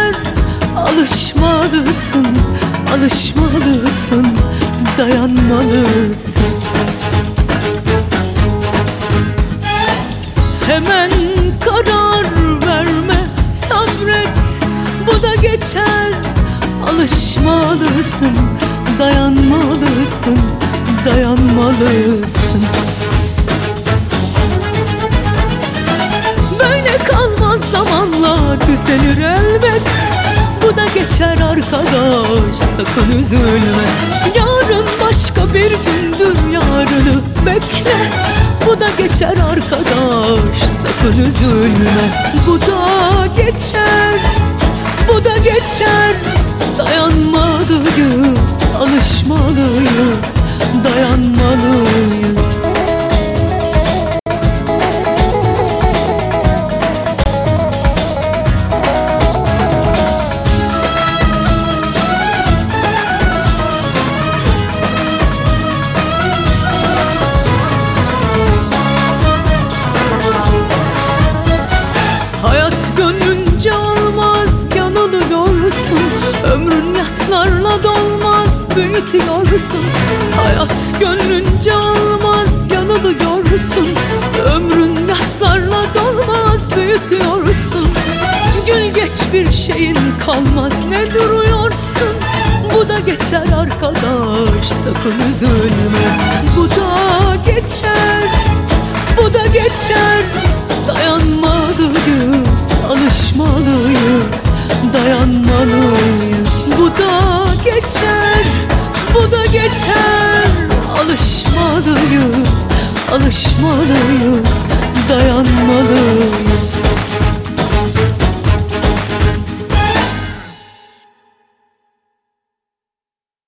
geçer Alışmalısın, alışmalısın Dayanmalısın. Hemen karar verme, sabret Bu da geçer. Alışmalısın, dayanmalısın Dayanmalısın Böyle kalmaz zamanla düzelir elbet. Bu da geçer arkadaş sakın üzülme. Yarın başka bir gündür yarını bekle. Bu da geçer arkadaş sakın üzülme. Bu da geçer bu da geçer büyütüyorsun Hayat gönlünce olmaz yanılıyorsun. Ömrün yaslarla dolmaz büyütüyorsun. Gül geç bir şeyin kalmaz ne duruyorsun? Bu da geçer arkadaş sakın üzülme. Bu da geçer bu da geçer. Dayanmalıyız, alışmalıyız Dayanmalıyız. Bu da geçer, geçer Alışmalıyız, alışmalıyız Dayanmalıyız